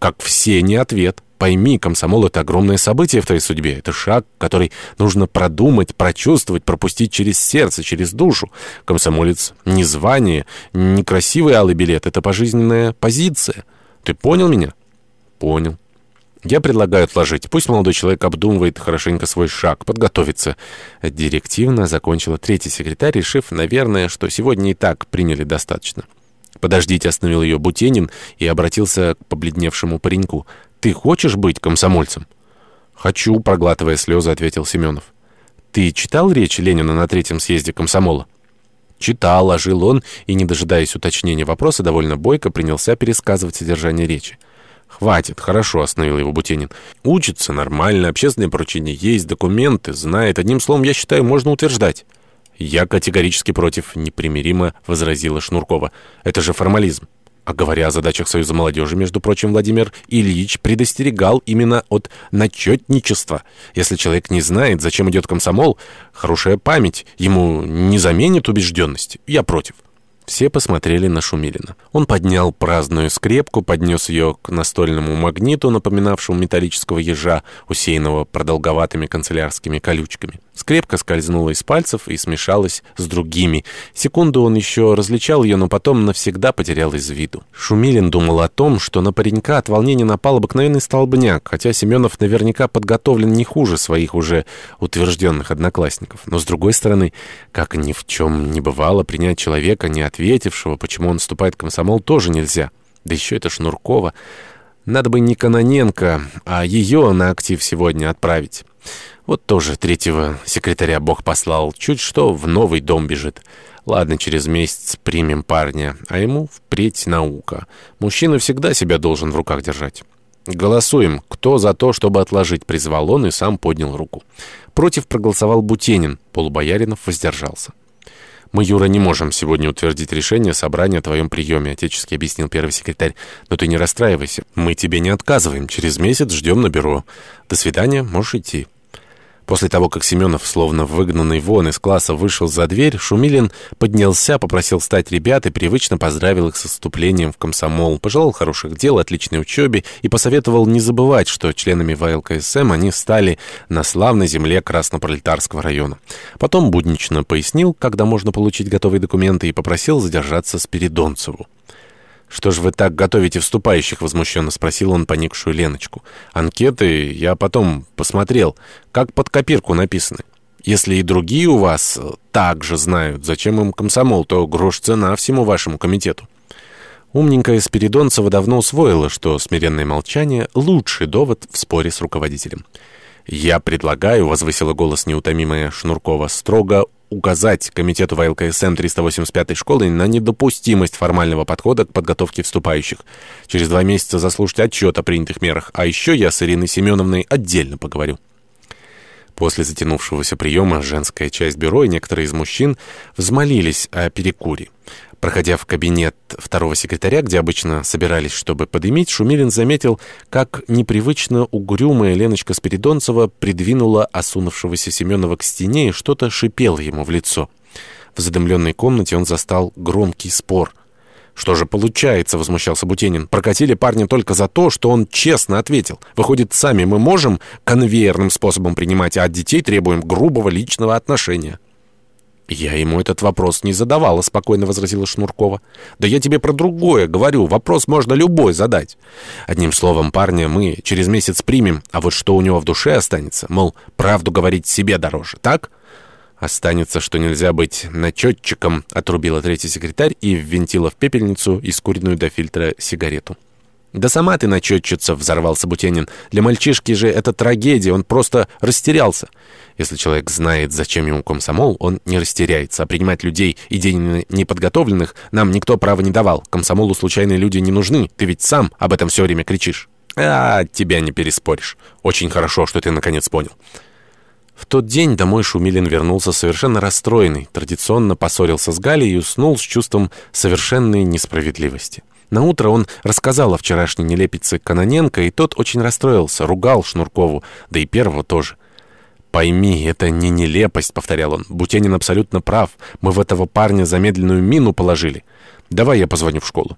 как все, не ответ. Пойми, комсомол — это огромное событие в твоей судьбе. Это шаг, который нужно продумать, прочувствовать, пропустить через сердце, через душу. Комсомолец — не звание, не красивый алый билет. Это пожизненная позиция. Ты понял меня? Понял. Я предлагаю отложить. Пусть молодой человек обдумывает хорошенько свой шаг, подготовится. Директивно закончила третий секретарь, решив, наверное, что сегодня и так приняли достаточно. «Подождите», — остановил ее Бутенин и обратился к побледневшему пареньку. «Ты хочешь быть комсомольцем?» «Хочу», — проглатывая слезы, ответил Семенов. «Ты читал речь Ленина на третьем съезде комсомола?» «Читал», — ожил он, и, не дожидаясь уточнения вопроса, довольно бойко принялся пересказывать содержание речи. «Хватит, хорошо», — остановил его Бутенин. «Учится нормально, общественное поручение есть, документы, знает. Одним словом, я считаю, можно утверждать». «Я категорически против», — непримиримо возразила Шнуркова. «Это же формализм». А говоря о задачах Союза молодежи, между прочим, Владимир Ильич предостерегал именно от начетничества. Если человек не знает, зачем идет комсомол, хорошая память ему не заменит убежденность. Я против. Все посмотрели на Шумилина. Он поднял праздную скрепку, поднес ее к настольному магниту, напоминавшему металлического ежа, усеянного продолговатыми канцелярскими колючками. Скрепка скользнула из пальцев и смешалась с другими. Секунду он еще различал ее, но потом навсегда потерял из виду. Шумилин думал о том, что на паренька от волнения напал обыкновенный столбняк, хотя Семенов наверняка подготовлен не хуже своих уже утвержденных одноклассников. Но, с другой стороны, как ни в чем не бывало, принять человека, не ответившего, почему он вступает в комсомол, тоже нельзя. Да еще это Шнуркова. Надо бы не Каноненко, а ее на актив сегодня отправить. Вот тоже третьего секретаря Бог послал. Чуть что в новый дом бежит. Ладно, через месяц примем парня, а ему впредь наука. Мужчина всегда себя должен в руках держать. «Голосуем. Кто за то, чтобы отложить?» — призвал он и сам поднял руку. Против проголосовал Бутенин. Полубояринов воздержался. «Мы, Юра, не можем сегодня утвердить решение собрания о твоем приеме», — отечески объяснил первый секретарь. «Но ты не расстраивайся. Мы тебе не отказываем. Через месяц ждем на бюро. До свидания. Можешь идти». После того, как Семенов, словно выгнанный вон из класса, вышел за дверь, Шумилин поднялся, попросил стать ребят и привычно поздравил их с вступлением в комсомол, пожелал хороших дел, отличной учебе и посоветовал не забывать, что членами ВЛКСМ они стали на славной земле Краснопролетарского района. Потом буднично пояснил, когда можно получить готовые документы, и попросил задержаться Спиридонцеву. «Что ж вы так готовите вступающих?» — возмущенно спросил он поникшую Леночку. «Анкеты я потом посмотрел, как под копирку написаны. Если и другие у вас также знают, зачем им комсомол, то грош цена всему вашему комитету». Умненькая Спиридонцева давно усвоила, что смиренное молчание — лучший довод в споре с руководителем. «Я предлагаю», — возвысила голос неутомимая Шнуркова, — «строго указать Комитету ВЛКСМ 385 школы на недопустимость формального подхода к подготовке вступающих. Через два месяца заслушать отчет о принятых мерах. А еще я с Ириной Семеновной отдельно поговорю. После затянувшегося приема женская часть бюро и некоторые из мужчин взмолились о перекуре. Проходя в кабинет второго секретаря, где обычно собирались, чтобы подымить, Шумилин заметил, как непривычно угрюмая Леночка Спиридонцева придвинула осунувшегося Семенова к стене и что-то шипело ему в лицо. В задымленной комнате он застал громкий спор. «Что же получается?» — возмущался Бутенин. «Прокатили парня только за то, что он честно ответил. Выходит, сами мы можем конвейерным способом принимать, а от детей требуем грубого личного отношения». «Я ему этот вопрос не задавала», — спокойно возразила Шнуркова. «Да я тебе про другое говорю. Вопрос можно любой задать. Одним словом, парня мы через месяц примем, а вот что у него в душе останется, мол, правду говорить себе дороже, так?» «Останется, что нельзя быть начетчиком», — отрубила третий секретарь и ввинтила в пепельницу искуренную до фильтра сигарету. «Да сама ты начетчица», — взорвался Бутенин. «Для мальчишки же это трагедия, он просто растерялся». Если человек знает, зачем ему комсомол, он не растеряется. А принимать людей, идейно неподготовленных, нам никто права не давал. Комсомолу случайные люди не нужны. Ты ведь сам об этом все время кричишь. А, тебя не переспоришь. Очень хорошо, что ты наконец понял. В тот день домой Шумилин вернулся совершенно расстроенный, традиционно поссорился с Галей и уснул с чувством совершенной несправедливости. На утро он рассказал о вчерашней нелепице Каноненко, и тот очень расстроился, ругал Шнуркову, да и первого тоже. «Пойми, это не нелепость», — повторял он. «Бутенин абсолютно прав. Мы в этого парня замедленную мину положили. Давай я позвоню в школу».